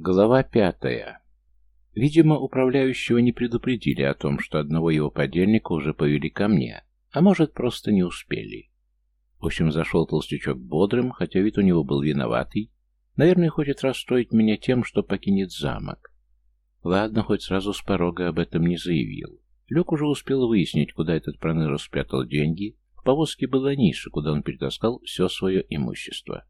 Глава пятая. Видимо, управляющего не предупредили о том, что одного его подельника уже повели ко мне, а может, просто не успели. В общем, зашел толстячок бодрым, хотя вид у него был виноватый. Наверное, хочет расстроить меня тем, что покинет замок. Ладно, хоть сразу с порога об этом не заявил. Люк уже успел выяснить, куда этот проныра спрятал деньги. В повозке была ниша, куда он перетаскал все свое имущество.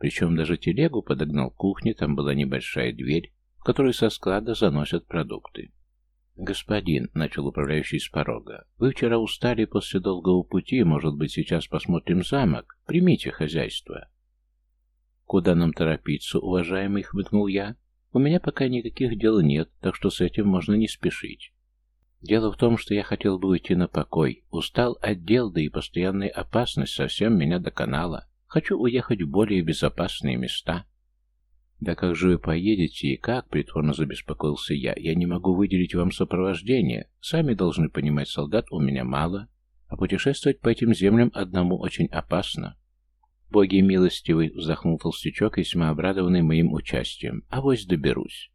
Причем даже телегу подогнал к кухне, там была небольшая дверь, в которой со склада заносят продукты. «Господин», — начал управляющий с порога, — «вы вчера устали после долгого пути, может быть, сейчас посмотрим замок? Примите хозяйство». «Куда нам торопиться, уважаемый?» — хмыкнул я. «У меня пока никаких дел нет, так что с этим можно не спешить. Дело в том, что я хотел бы уйти на покой. Устал от дел, да и постоянная опасность совсем меня доконала. Хочу уехать в более безопасные места. Да как же вы поедете и как? Притворно забеспокоился я. Я не могу выделить вам сопровождение. Сами должны понимать, солдат у меня мало, а путешествовать по этим землям одному очень опасно. Боги милостивый, вздохнул толстячок, весьма обрадованный моим участием. А вось доберусь.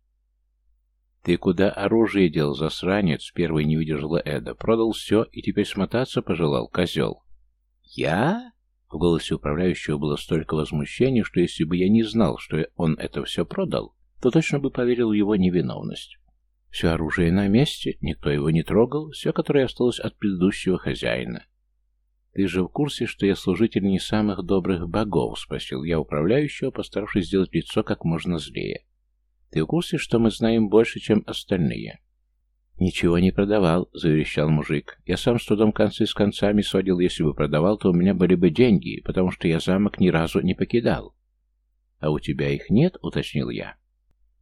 «Ты куда оружие дел, засранец?» Первый не выдержала Эда. «Продал все и теперь смотаться пожелал, козел». «Я?» В голосе управляющего было столько возмущения, что если бы я не знал, что он это все продал, то точно бы поверил в его невиновность. Все оружие на месте, никто его не трогал, все, которое осталось от предыдущего хозяина. «Ты же в курсе, что я служитель не самых добрых богов?» — спросил я управляющего, постаравшись сделать лицо как можно злее. «Ты в курсе, что мы знаем больше, чем остальные?» «Ничего не продавал», — заверещал мужик. «Я сам с трудом концы с концами сводил. Если бы продавал, то у меня были бы деньги, потому что я замок ни разу не покидал». «А у тебя их нет?» — уточнил я.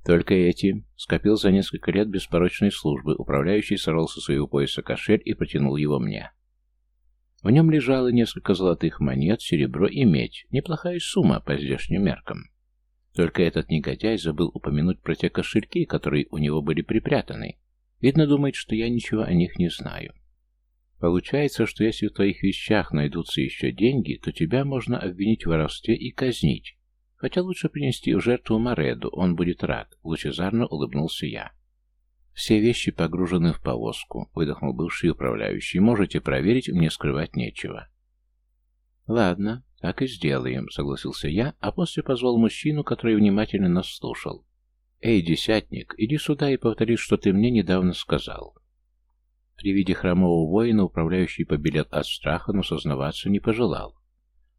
«Только эти». Скопил за несколько лет беспорочной службы. Управляющий сорвал со своего пояса кошель и протянул его мне. В нем лежало несколько золотых монет, серебро и медь. Неплохая сумма по здешним меркам. Только этот негодяй забыл упомянуть про те кошельки, которые у него были припрятаны. Видно, думает, что я ничего о них не знаю. Получается, что если в твоих вещах найдутся еще деньги, то тебя можно обвинить в воровстве и казнить. Хотя лучше принести в жертву Мореду, он будет рад. Лучезарно улыбнулся я. Все вещи погружены в повозку, выдохнул бывший управляющий. Можете проверить, мне скрывать нечего. Ладно, так и сделаем, согласился я, а после позвал мужчину, который внимательно нас слушал. «Эй, десятник, иди сюда и повтори, что ты мне недавно сказал». При виде хромого воина управляющий побелел от страха, но сознаваться не пожелал.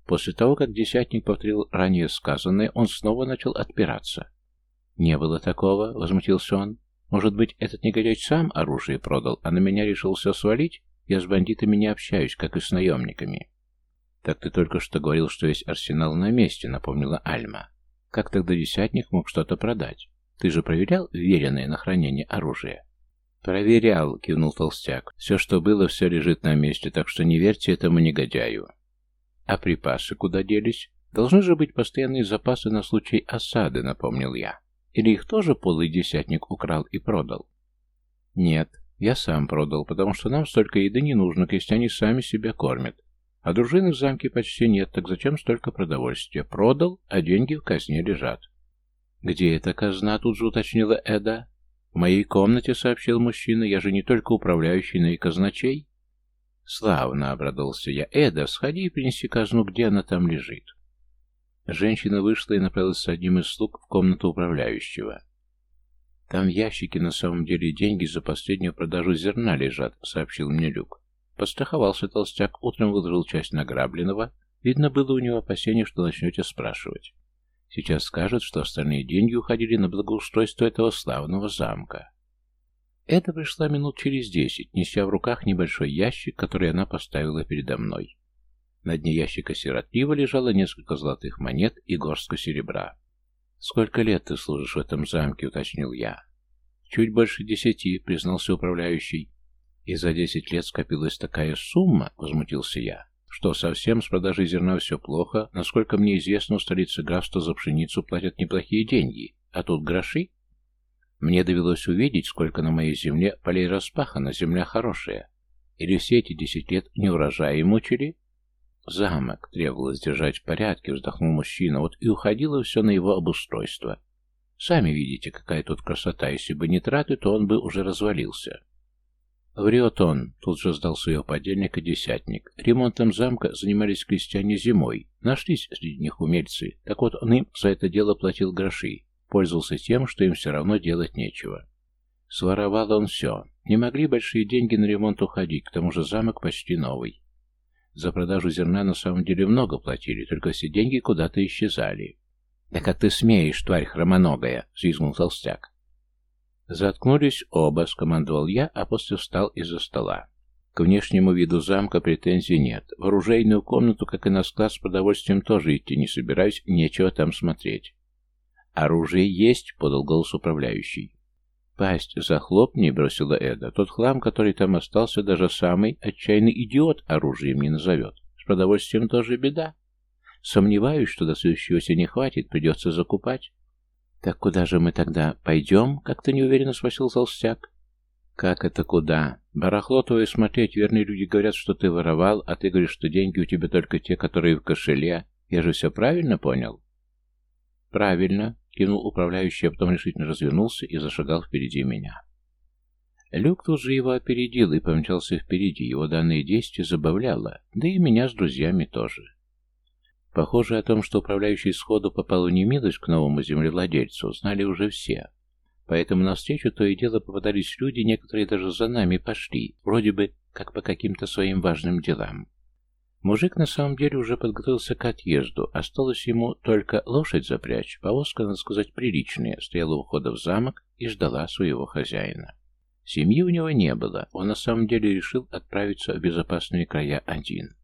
После того, как десятник повторил ранее сказанное, он снова начал отпираться. «Не было такого», — возмутился он. «Может быть, этот негодяй сам оружие продал, а на меня решил все свалить? Я с бандитами не общаюсь, как и с наемниками». «Так ты только что говорил, что весь арсенал на месте», — напомнила Альма. «Как тогда десятник мог что-то продать?» Ты же проверял веренное на хранение оружие? Проверял, кивнул толстяк. Все, что было, все лежит на месте, так что не верьте этому негодяю. А припасы куда делись? Должны же быть постоянные запасы на случай осады, напомнил я. Или их тоже полый десятник украл и продал? Нет, я сам продал, потому что нам столько еды не нужно, крестьяне сами себя кормят. А дружины в замке почти нет, так зачем столько продовольствия? Продал, а деньги в казне лежат. «Где эта казна?» — тут же уточнила Эда. «В моей комнате», — сообщил мужчина, — «я же не только управляющий, но и казначей». «Славно», — обрадовался я. «Эда, сходи и принеси казну, где она там лежит». Женщина вышла и направилась с одним из слуг в комнату управляющего. «Там в ящике на самом деле деньги за последнюю продажу зерна лежат», — сообщил мне Люк. Постраховался толстяк, утром выложил часть награбленного. Видно, было у него опасение, что начнете спрашивать. Сейчас скажут, что остальные деньги уходили на благоустройство этого славного замка. Это пришла минут через десять, неся в руках небольшой ящик, который она поставила передо мной. На дне ящика сиротливо лежало несколько золотых монет и горстка серебра. «Сколько лет ты служишь в этом замке?» — уточнил я. «Чуть больше десяти», — признался управляющий. «И за десять лет скопилась такая сумма?» — возмутился я. Что, совсем с продажей зерна все плохо? Насколько мне известно, у столицы графства за пшеницу платят неплохие деньги. А тут гроши? Мне довелось увидеть, сколько на моей земле полей распахано, земля хорошая. Или все эти десять лет не урожаи мучили? Замок требовалось держать в порядке, вздохнул мужчина, вот и уходило все на его обустройство. Сами видите, какая тут красота. Если бы не траты, то он бы уже развалился. Врет он, тут же сдал своего подельника десятник. Ремонтом замка занимались крестьяне зимой. Нашлись среди них умельцы. Так вот, он им за это дело платил гроши. Пользовался тем, что им все равно делать нечего. Своровал он все. Не могли большие деньги на ремонт уходить, к тому же замок почти новый. За продажу зерна на самом деле много платили, только все деньги куда-то исчезали. «Да как ты смеешь, тварь хромоногая!» — взвизгнул толстяк. Заткнулись оба, скомандовал я, а после встал из-за стола. К внешнему виду замка претензий нет. В оружейную комнату, как и на склад с продовольствием, тоже идти не собираюсь, нечего там смотреть. «Оружие есть», — подал голос управляющий. «Пасть захлопни», — бросила Эда. «Тот хлам, который там остался, даже самый отчаянный идиот оружием не назовет. С продовольствием тоже беда. Сомневаюсь, что до следующего не хватит, придется закупать». «Так куда же мы тогда пойдем?» — как-то неуверенно спросил Толстяк. «Как это куда? Барахло твое смотреть, верные люди говорят, что ты воровал, а ты говоришь, что деньги у тебя только те, которые в кошеле. Я же все правильно понял?» «Правильно», — кивнул управляющий, а потом решительно развернулся и зашагал впереди меня. Люк тут же его опередил и помчался впереди, его данные действия забавляло, да и меня с друзьями тоже. Похоже, о том, что управляющий сходу попал в немилость к новому землевладельцу, знали уже все. Поэтому навстречу то и дело попадались люди, некоторые даже за нами пошли, вроде бы как по каким-то своим важным делам. Мужик на самом деле уже подготовился к отъезду, осталось ему только лошадь запрячь, повозка, надо сказать, приличная, стояла у входа в замок и ждала своего хозяина. Семьи у него не было, он на самом деле решил отправиться в безопасные края один.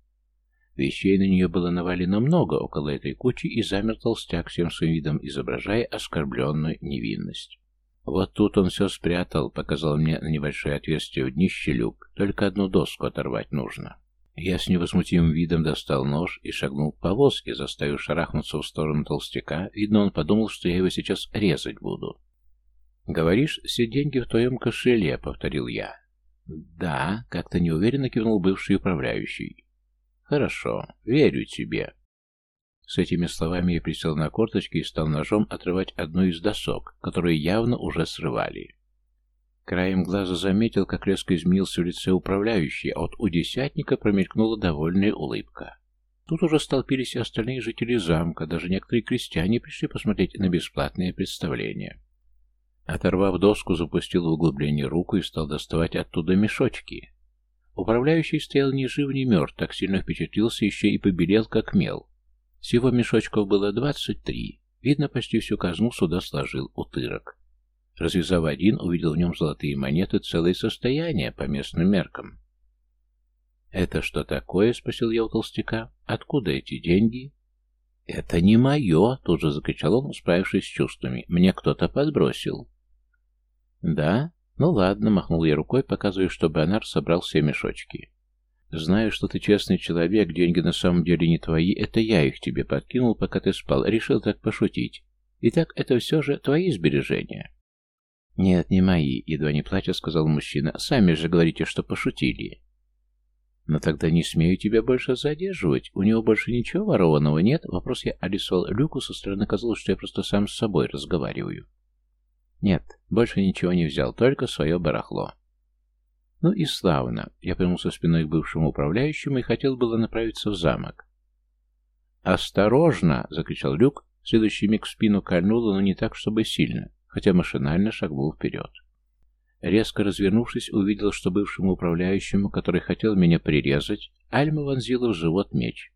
Вещей на нее было навалено много около этой кучи, и замер толстяк всем своим видом, изображая оскорбленную невинность. Вот тут он все спрятал, показал мне на небольшое отверстие в днище люк, только одну доску оторвать нужно. Я с невозмутимым видом достал нож и шагнул к повозке, заставив шарахнуться в сторону толстяка. Видно, он подумал, что я его сейчас резать буду. «Говоришь, все деньги в твоем кошеле», — повторил я. «Да», — как-то неуверенно кивнул бывший управляющий. «Хорошо, верю тебе». С этими словами я присел на корточки и стал ножом отрывать одну из досок, которые явно уже срывали. Краем глаза заметил, как резко изменился в лице управляющий, а вот у десятника промелькнула довольная улыбка. Тут уже столпились и остальные жители замка, даже некоторые крестьяне пришли посмотреть на бесплатное представление. Оторвав доску, запустил в углубление руку и стал доставать оттуда мешочки. Управляющий стоял ни жив, ни мертв, так сильно впечатлился, еще и побелел, как мел. Всего мешочков было двадцать три. Видно, почти всю казну сюда сложил утырок. Развязав один, увидел в нем золотые монеты, целое состояние по местным меркам. «Это что такое?» — спросил я у толстяка. «Откуда эти деньги?» «Это не мое!» — тут же закричал он, справившись с чувствами. «Мне кто-то подбросил». «Да? «Ну ладно», — махнул я рукой, показывая, что Бонар собрал все мешочки. «Знаю, что ты честный человек, деньги на самом деле не твои, это я их тебе подкинул, пока ты спал, решил так пошутить. Итак, это все же твои сбережения». «Нет, не мои», — едва не плача сказал мужчина. «Сами же говорите, что пошутили». «Но тогда не смею тебя больше задерживать. У него больше ничего ворованного нет?» Вопрос я адресовал Люку, со стороны казалось, что я просто сам с собой разговариваю. Нет, больше ничего не взял, только свое барахло. Ну и славно. Я повернулся спиной к бывшему управляющему и хотел было направиться в замок. «Осторожно!» — закричал Люк. Следующий миг в спину кольнуло, но не так, чтобы сильно, хотя машинально шагнул вперед. Резко развернувшись, увидел, что бывшему управляющему, который хотел меня прирезать, Альма вонзила в живот меч.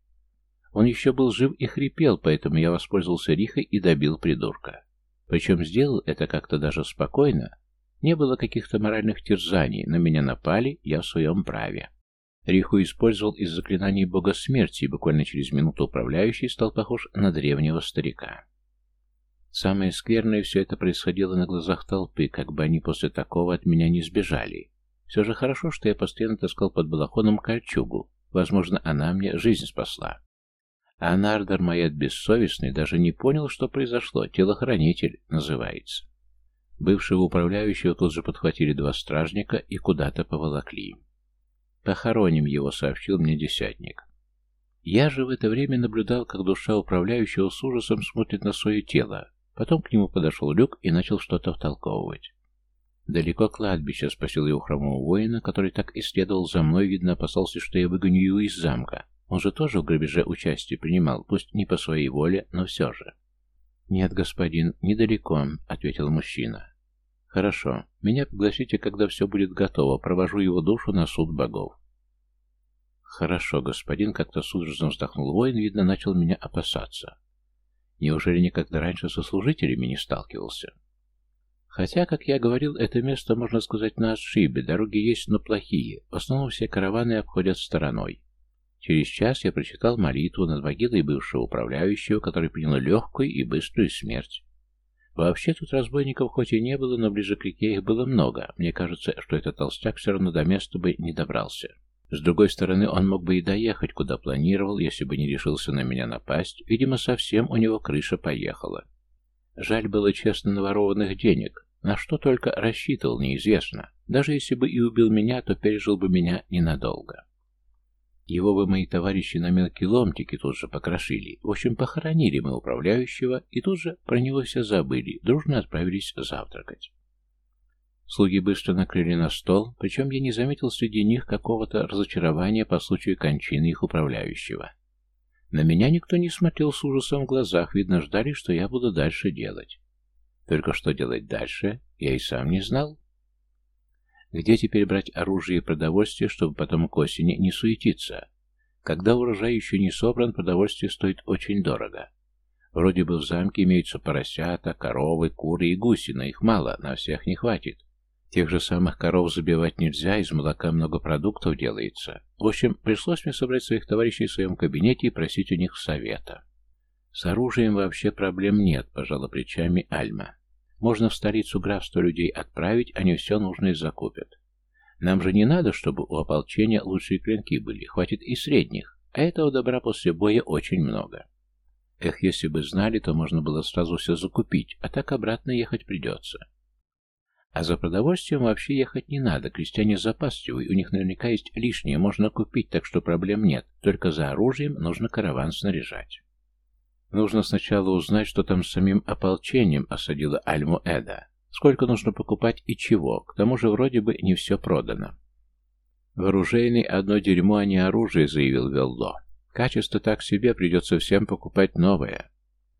Он еще был жив и хрипел, поэтому я воспользовался рихой и добил придурка. Причем сделал это как-то даже спокойно. Не было каких-то моральных терзаний, на меня напали, я в своем праве. Риху использовал из заклинаний бога смерти, и буквально через минуту управляющий стал похож на древнего старика. Самое скверное все это происходило на глазах толпы, как бы они после такого от меня не сбежали. Все же хорошо, что я постоянно таскал под балахоном кольчугу. Возможно, она мне жизнь спасла. А Нардер Маэт бессовестный даже не понял, что произошло. Телохранитель называется. Бывшего управляющего тут же подхватили два стражника и куда-то поволокли. «Похороним его», — сообщил мне десятник. Я же в это время наблюдал, как душа управляющего с ужасом смотрит на свое тело. Потом к нему подошел Люк и начал что-то втолковывать. «Далеко кладбище?» — спросил его хромого воина, который так исследовал за мной, видно, опасался, что я выгоню его из замка. Он же тоже в грабеже участие принимал, пусть не по своей воле, но все же. «Нет, господин, недалеко», — ответил мужчина. «Хорошо. Меня пригласите, когда все будет готово. Провожу его душу на суд богов». «Хорошо, господин», — как-то судорожно вздохнул воин, видно, начал меня опасаться. Неужели никогда раньше со служителями не сталкивался? Хотя, как я говорил, это место, можно сказать, на отшибе, дороги есть, но плохие. В основном все караваны обходят стороной. Через час я прочитал молитву над могилой бывшего управляющего, который принял легкую и быструю смерть. Вообще тут разбойников хоть и не было, но ближе к реке их было много. Мне кажется, что этот толстяк все равно до места бы не добрался. С другой стороны, он мог бы и доехать, куда планировал, если бы не решился на меня напасть. Видимо, совсем у него крыша поехала. Жаль было честно наворованных денег. На что только рассчитывал, неизвестно. Даже если бы и убил меня, то пережил бы меня ненадолго. Его бы мои товарищи на мелкие ломтики тут же покрошили. В общем, похоронили мы управляющего, и тут же про него все забыли, дружно отправились завтракать. Слуги быстро накрыли на стол, причем я не заметил среди них какого-то разочарования по случаю кончины их управляющего. На меня никто не смотрел с ужасом в глазах, видно, ждали, что я буду дальше делать. Только что делать дальше, я и сам не знал. Где теперь брать оружие и продовольствие, чтобы потом к осени не суетиться? Когда урожай еще не собран, продовольствие стоит очень дорого. Вроде бы в замке имеются поросята, коровы, куры и гуси, но их мало, на всех не хватит. Тех же самых коров забивать нельзя, из молока много продуктов делается. В общем, пришлось мне собрать своих товарищей в своем кабинете и просить у них совета. С оружием вообще проблем нет, пожала плечами Альма. Можно в столицу графства людей отправить, они все нужное закупят. Нам же не надо, чтобы у ополчения лучшие клинки были, хватит и средних, а этого добра после боя очень много. Эх, если бы знали, то можно было сразу все закупить, а так обратно ехать придется. А за продовольствием вообще ехать не надо, крестьяне запасливые, у них наверняка есть лишнее, можно купить, так что проблем нет, только за оружием нужно караван снаряжать. Нужно сначала узнать, что там с самим ополчением осадила Альму Эда. Сколько нужно покупать и чего, к тому же вроде бы не все продано. «Вооружейный одно дерьмо, а не оружие», — заявил Велло. «Качество так себе, придется всем покупать новое».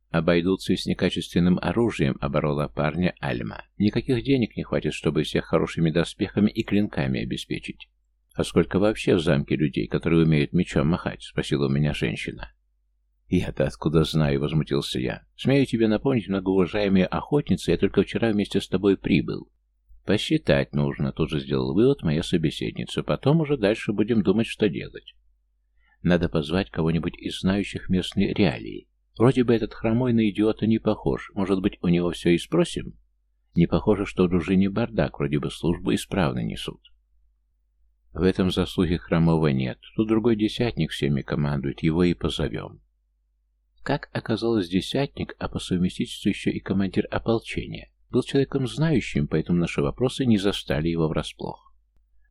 «Обойдутся и с некачественным оружием», — оборола парня Альма. «Никаких денег не хватит, чтобы всех хорошими доспехами и клинками обеспечить». «А сколько вообще в замке людей, которые умеют мечом махать?» — спросила у меня женщина. «Я-то откуда знаю?» — возмутился я. «Смею тебе напомнить, многоуважаемая охотница, я только вчера вместе с тобой прибыл». «Посчитать нужно», — тут же сделал вывод моя собеседница. «Потом уже дальше будем думать, что делать. Надо позвать кого-нибудь из знающих местные реалии. Вроде бы этот хромой на идиота не похож. Может быть, у него все и спросим? Не похоже, что в дружине бардак, вроде бы службу исправно несут». В этом заслуги хромого нет. Тут другой десятник всеми командует, его и позовем. Как оказалось, десятник, а по совместительству еще и командир ополчения, был человеком знающим, поэтому наши вопросы не застали его врасплох.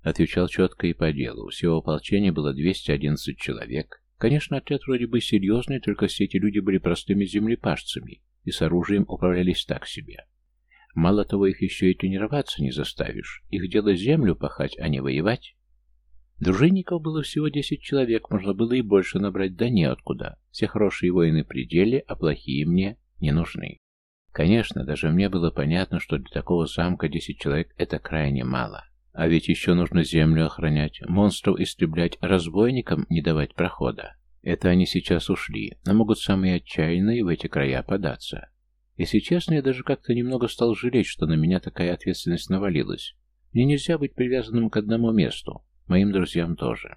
Отвечал четко и по делу. Всего ополчения было 211 человек. Конечно, отряд вроде бы серьезный, только все эти люди были простыми землепашцами и с оружием управлялись так себе. Мало того, их еще и тренироваться не заставишь. Их дело землю пахать, а не воевать. Дружинников было всего десять человек, можно было и больше набрать, да неоткуда. Все хорошие воины при деле, а плохие мне не нужны. Конечно, даже мне было понятно, что для такого замка десять человек это крайне мало. А ведь еще нужно землю охранять, монстров истреблять, разбойникам не давать прохода. Это они сейчас ушли, но могут самые отчаянные в эти края податься. Если честно, я даже как-то немного стал жалеть, что на меня такая ответственность навалилась. Мне нельзя быть привязанным к одному месту. Моим друзьям тоже.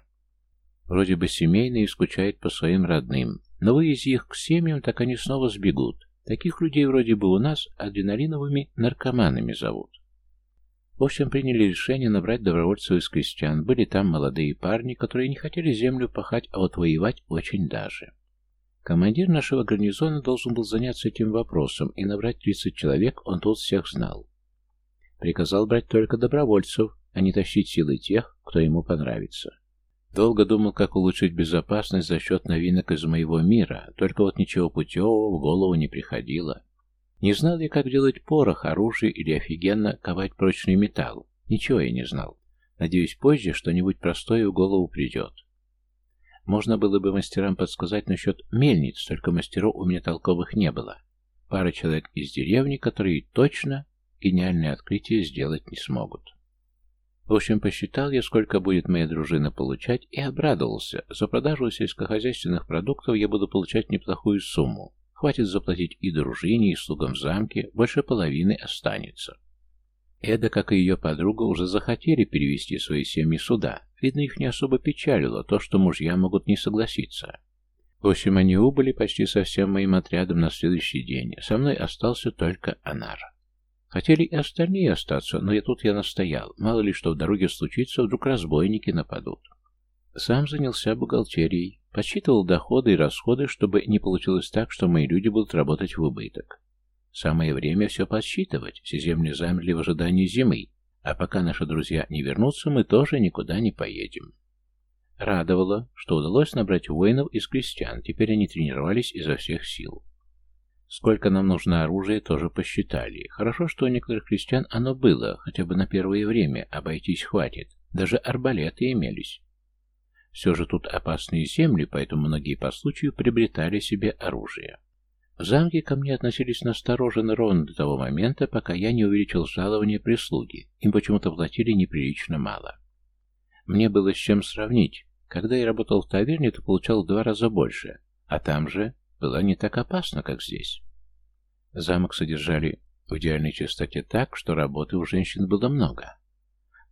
Вроде бы семейные и скучают по своим родным, но вывези их к семьям, так они снова сбегут. Таких людей вроде бы у нас адреналиновыми наркоманами зовут. В общем, приняли решение набрать добровольцев из крестьян. Были там молодые парни, которые не хотели землю пахать, а вот воевать очень даже. Командир нашего гарнизона должен был заняться этим вопросом и набрать 30 человек, он тут всех знал. Приказал брать только добровольцев, а не тащить силы тех, кто ему понравится. Долго думал, как улучшить безопасность за счет новинок из моего мира, только вот ничего путевого в голову не приходило. Не знал я, как делать порох, оружие или офигенно ковать прочный металл. Ничего я не знал. Надеюсь, позже что-нибудь простое в голову придет. Можно было бы мастерам подсказать насчет мельниц, только мастеров у меня толковых не было. Пара человек из деревни, которые точно гениальное открытие сделать не смогут. В общем, посчитал я, сколько будет моя дружина получать, и обрадовался. За продажу сельскохозяйственных продуктов я буду получать неплохую сумму. Хватит заплатить и дружине, и слугам в замке, больше половины останется. Эда, как и ее подруга, уже захотели перевести свои семьи сюда. Видно, их не особо печалило то, что мужья могут не согласиться. В общем, они убыли почти со всем моим отрядом на следующий день. Со мной остался только Анар. Хотели и остальные остаться, но и тут я настоял. Мало ли что в дороге случится, вдруг разбойники нападут. Сам занялся бухгалтерией, подсчитывал доходы и расходы, чтобы не получилось так, что мои люди будут работать в убыток. Самое время все подсчитывать, все земли замерли в ожидании зимы, а пока наши друзья не вернутся, мы тоже никуда не поедем. Радовало, что удалось набрать воинов из крестьян, теперь они тренировались изо всех сил. Сколько нам нужно оружия, тоже посчитали. Хорошо, что у некоторых крестьян оно было, хотя бы на первое время, обойтись хватит. Даже арбалеты имелись. Все же тут опасные земли, поэтому многие по случаю приобретали себе оружие. В замке ко мне относились настороженно ровно до того момента, пока я не увеличил жалование прислуги. Им почему-то платили неприлично мало. Мне было с чем сравнить. Когда я работал в таверне, то получал в два раза больше, а там же была не так опасна, как здесь. Замок содержали в идеальной чистоте так, что работы у женщин было много.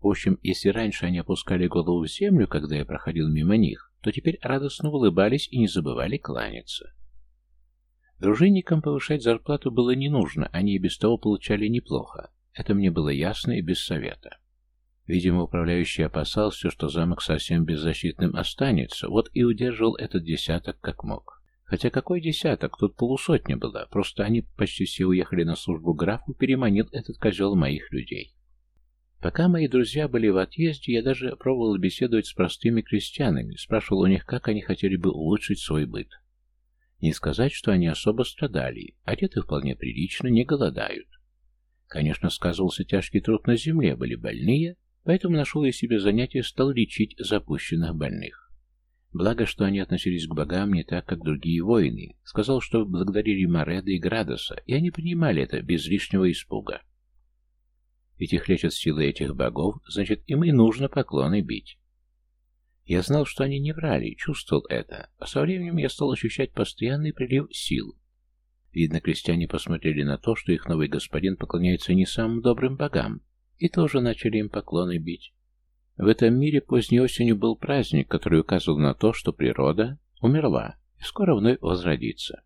В общем, если раньше они опускали голову в землю, когда я проходил мимо них, то теперь радостно улыбались и не забывали кланяться. Дружинникам повышать зарплату было не нужно, они и без того получали неплохо. Это мне было ясно и без совета. Видимо, управляющий опасался, что замок совсем беззащитным останется, вот и удерживал этот десяток как мог. Хотя какой десяток, тут полусотня была, просто они почти все уехали на службу графу, переманил этот козел моих людей. Пока мои друзья были в отъезде, я даже пробовал беседовать с простыми крестьянами, спрашивал у них, как они хотели бы улучшить свой быт. Не сказать, что они особо страдали, одеты вполне прилично, не голодают. Конечно, сказывался тяжкий труд на земле, были больные, поэтому нашел я себе занятие, стал лечить запущенных больных. Благо, что они относились к богам не так, как другие воины. Сказал, что благодарили Мореда и Градоса, и они понимали это без лишнего испуга. Ведь их лечат силы этих богов, значит, им и нужно поклоны бить. Я знал, что они не врали, чувствовал это, а со временем я стал ощущать постоянный прилив сил. Видно, крестьяне посмотрели на то, что их новый господин поклоняется не самым добрым богам, и тоже начали им поклоны бить. В этом мире поздней осенью был праздник, который указывал на то, что природа умерла и скоро вновь возродится.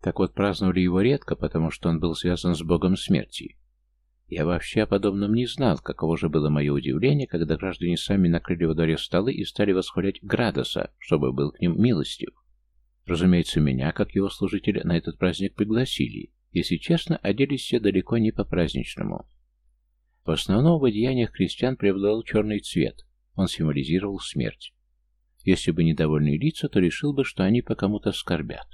Так вот, праздновали его редко, потому что он был связан с богом смерти. Я вообще о подобном не знал, каково же было мое удивление, когда граждане сами накрыли во дворе столы и стали восхвалять Градоса, чтобы был к ним милостив. Разумеется, меня, как его служителя, на этот праздник пригласили. Если честно, оделись все далеко не по-праздничному. В основном в одеяниях крестьян преобладал черный цвет, он символизировал смерть. Если бы недовольные лица, то решил бы, что они по кому-то скорбят.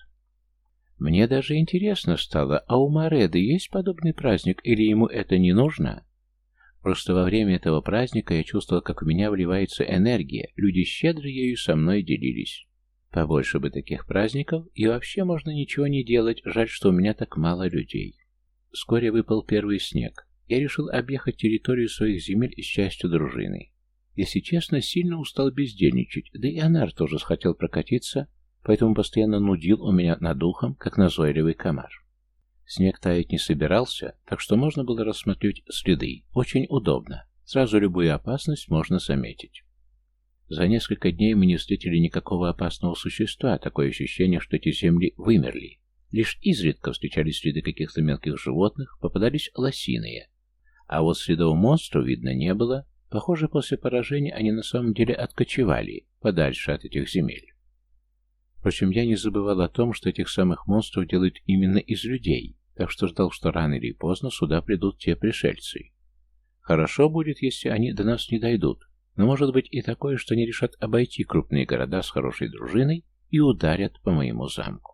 Мне даже интересно стало, а у Мореды есть подобный праздник, или ему это не нужно? Просто во время этого праздника я чувствовал, как у меня вливается энергия, люди щедро ею со мной делились. Побольше бы таких праздников, и вообще можно ничего не делать, жаль, что у меня так мало людей. Вскоре выпал первый снег я решил объехать территорию своих земель с частью дружины. Если честно, сильно устал бездельничать, да и Анар тоже захотел прокатиться, поэтому постоянно нудил у меня над ухом, как назойливый комар. Снег таять не собирался, так что можно было рассмотреть следы. Очень удобно. Сразу любую опасность можно заметить. За несколько дней мы не встретили никакого опасного существа, такое ощущение, что эти земли вымерли. Лишь изредка встречались следы каких-то мелких животных, попадались лосиные. А вот следов монстров видно не было. Похоже, после поражения они на самом деле откочевали подальше от этих земель. Впрочем, я не забывал о том, что этих самых монстров делают именно из людей, так что ждал, что рано или поздно сюда придут те пришельцы. Хорошо будет, если они до нас не дойдут, но может быть и такое, что они решат обойти крупные города с хорошей дружиной и ударят по моему замку.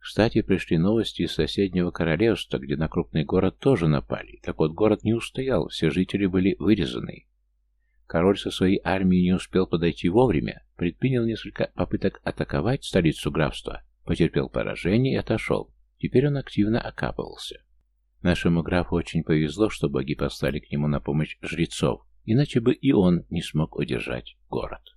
Кстати, пришли новости из соседнего королевства, где на крупный город тоже напали. Так вот, город не устоял, все жители были вырезаны. Король со своей армией не успел подойти вовремя, предпринял несколько попыток атаковать столицу графства, потерпел поражение и отошел. Теперь он активно окапывался. Нашему графу очень повезло, что боги послали к нему на помощь жрецов, иначе бы и он не смог удержать город.